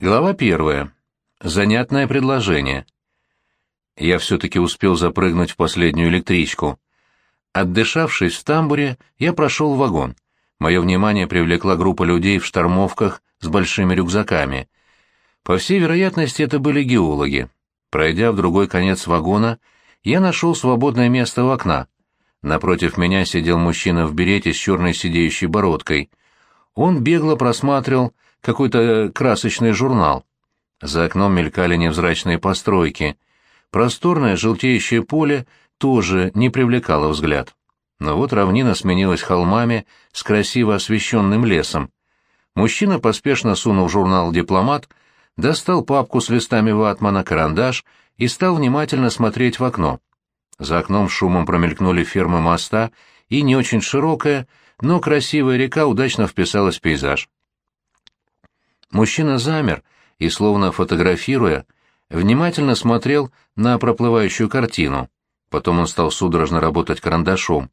Глава первая. Занятное предложение. Я все-таки успел запрыгнуть в последнюю электричку. Отдышавшись в тамбуре, я прошел в вагон. Мое внимание привлекла группа людей в штормовках с большими рюкзаками. По всей вероятности, это были геологи. Пройдя в другой конец вагона, я нашел свободное место у окна. Напротив меня сидел мужчина в берете с черной сидеющей бородкой. Он бегло просматривал какой-то красочный журнал. За окном мелькали невзрачные постройки. Просторное желтеющее поле тоже не привлекало взгляд. Но вот равнина сменилась холмами с красиво освещенным лесом. Мужчина поспешно сунул журнал «Дипломат», достал папку с листами ватмана, карандаш и стал внимательно смотреть в окно. За окном шумом промелькнули фермы моста, и не очень широкая, но красивая река удачно вписалась в пейзаж. Мужчина замер и, словно фотографируя, внимательно смотрел на проплывающую картину. Потом он стал судорожно работать карандашом.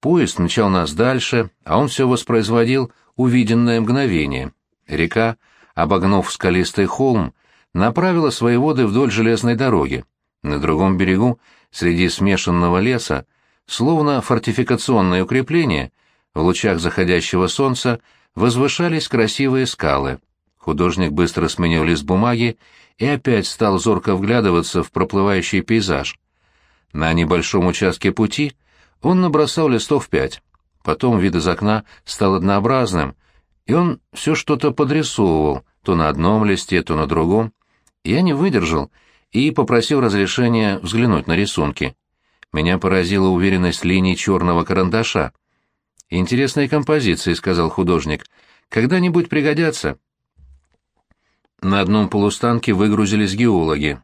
Поезд мчал нас дальше, а он все воспроизводил увиденное мгновение. Река, обогнув скалистый холм, направила свои воды вдоль железной дороги. На другом берегу, среди смешанного леса, словно фортификационное укрепление, в лучах заходящего солнца возвышались красивые скалы. Художник быстро сменил лист бумаги и опять стал зорко вглядываться в проплывающий пейзаж. На небольшом участке пути он набросал листов пять. Потом вид из окна стал однообразным, и он все что-то подрисовывал, то на одном листе, то на другом. Я не выдержал и попросил разрешения взглянуть на рисунки. Меня поразила уверенность линий черного карандаша. «Интересные композиции», — сказал художник. «Когда-нибудь пригодятся». На одном полустанке выгрузились геологи.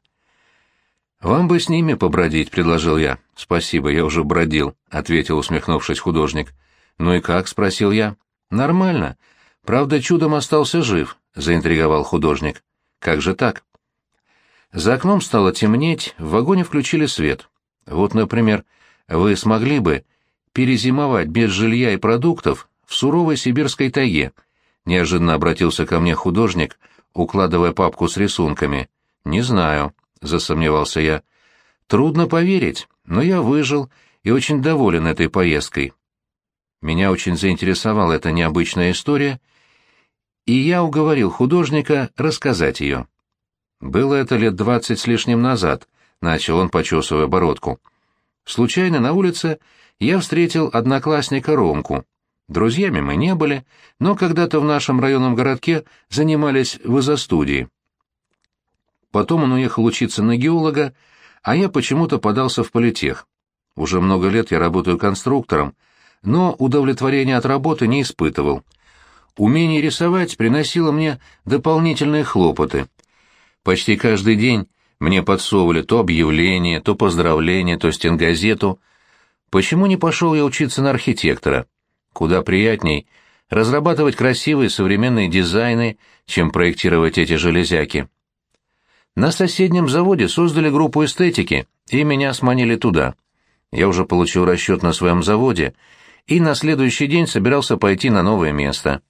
«Вам бы с ними побродить», — предложил я. «Спасибо, я уже бродил», — ответил, усмехнувшись художник. «Ну и как?» — спросил я. «Нормально. Правда, чудом остался жив», — заинтриговал художник. «Как же так?» За окном стало темнеть, в вагоне включили свет. Вот, например, вы смогли бы перезимовать без жилья и продуктов в суровой сибирской тайге. Неожиданно обратился ко мне художник, укладывая папку с рисунками. «Не знаю», — засомневался я. «Трудно поверить, но я выжил и очень доволен этой поездкой». Меня очень заинтересовала эта необычная история, и я уговорил художника рассказать ее. Было это лет двадцать с лишним назад, начал он, почесывая бородку. Случайно на улице я встретил одноклассника Ромку. Друзьями мы не были, но когда-то в нашем районном городке занимались в изо-студии. Потом он уехал учиться на геолога, а я почему-то подался в политех. Уже много лет я работаю конструктором, но удовлетворения от работы не испытывал. Умение рисовать приносило мне дополнительные хлопоты. Почти каждый день мне подсовывали то объявление, то поздравление, то стенгазету. Почему не пошел я учиться на архитектора? Куда приятней разрабатывать красивые современные дизайны, чем проектировать эти железяки. На соседнем заводе создали группу эстетики, и меня сманили туда. Я уже получил расчет на своем заводе, и на следующий день собирался пойти на новое место.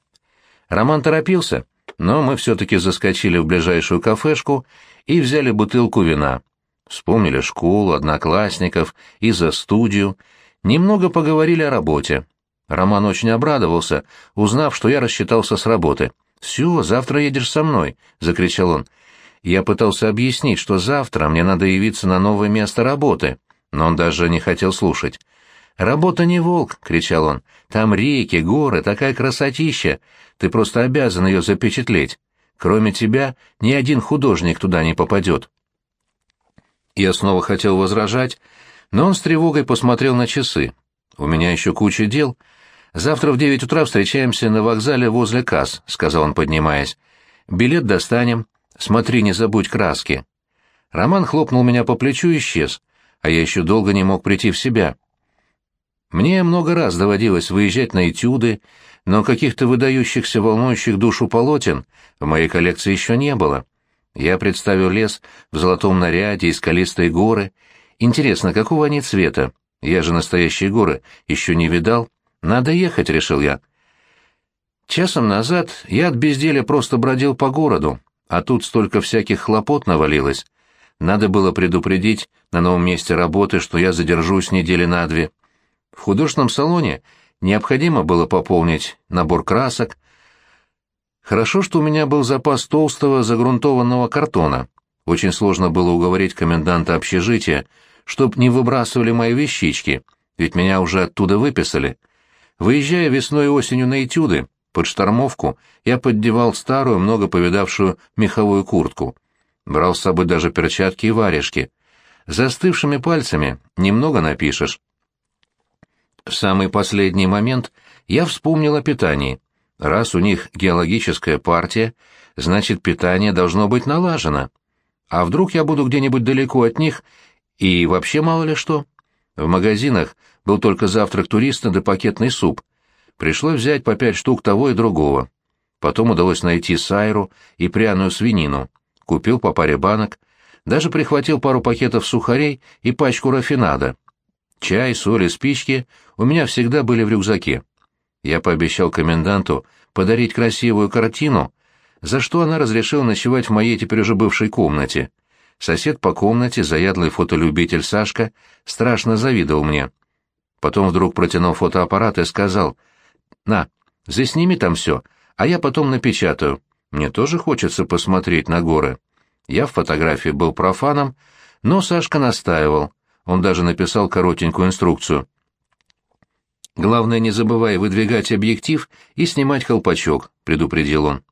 Роман торопился, но мы все-таки заскочили в ближайшую кафешку и взяли бутылку вина. Вспомнили школу, одноклассников и за студию, немного поговорили о работе. Роман очень обрадовался, узнав, что я рассчитался с работы. «Все, завтра едешь со мной», — закричал он. Я пытался объяснить, что завтра мне надо явиться на новое место работы, но он даже не хотел слушать. «Работа не волк!» — кричал он. «Там реки, горы, такая красотища! Ты просто обязан ее запечатлеть. Кроме тебя ни один художник туда не попадет». Я снова хотел возражать, но он с тревогой посмотрел на часы. «У меня еще куча дел. Завтра в девять утра встречаемся на вокзале возле касс», — сказал он, поднимаясь. «Билет достанем. Смотри, не забудь краски». Роман хлопнул меня по плечу и исчез, а я еще долго не мог прийти в себя. Мне много раз доводилось выезжать на этюды, но каких-то выдающихся волнующих душу полотен в моей коллекции еще не было. Я представил лес в золотом наряде и скалистые горы. Интересно, какого они цвета? Я же настоящие горы еще не видал. Надо ехать, решил я. Часом назад я от безделия просто бродил по городу, а тут столько всяких хлопот навалилось. Надо было предупредить на новом месте работы, что я задержусь недели на две. В художественном салоне необходимо было пополнить набор красок. Хорошо, что у меня был запас толстого загрунтованного картона. Очень сложно было уговорить коменданта общежития, чтоб не выбрасывали мои вещички, ведь меня уже оттуда выписали. Выезжая весной и осенью на этюды, под штормовку я поддевал старую, много повидавшую меховую куртку. Брал с собой даже перчатки и варежки. Застывшими пальцами немного напишешь. В самый последний момент я вспомнил о питании. Раз у них геологическая партия, значит, питание должно быть налажено. А вдруг я буду где-нибудь далеко от них и вообще мало ли что? В магазинах был только завтрак туриста да пакетный суп. Пришлось взять по пять штук того и другого. Потом удалось найти сайру и пряную свинину. Купил по паре банок, даже прихватил пару пакетов сухарей и пачку рафинада. Чай, соль и спички у меня всегда были в рюкзаке. Я пообещал коменданту подарить красивую картину, за что она разрешила ночевать в моей теперь уже бывшей комнате. Сосед по комнате, заядлый фотолюбитель Сашка, страшно завидовал мне. Потом вдруг протянул фотоаппарат и сказал, «На, засними там все, а я потом напечатаю. Мне тоже хочется посмотреть на горы». Я в фотографии был профаном, но Сашка настаивал. Он даже написал коротенькую инструкцию. «Главное, не забывай выдвигать объектив и снимать колпачок», — предупредил он.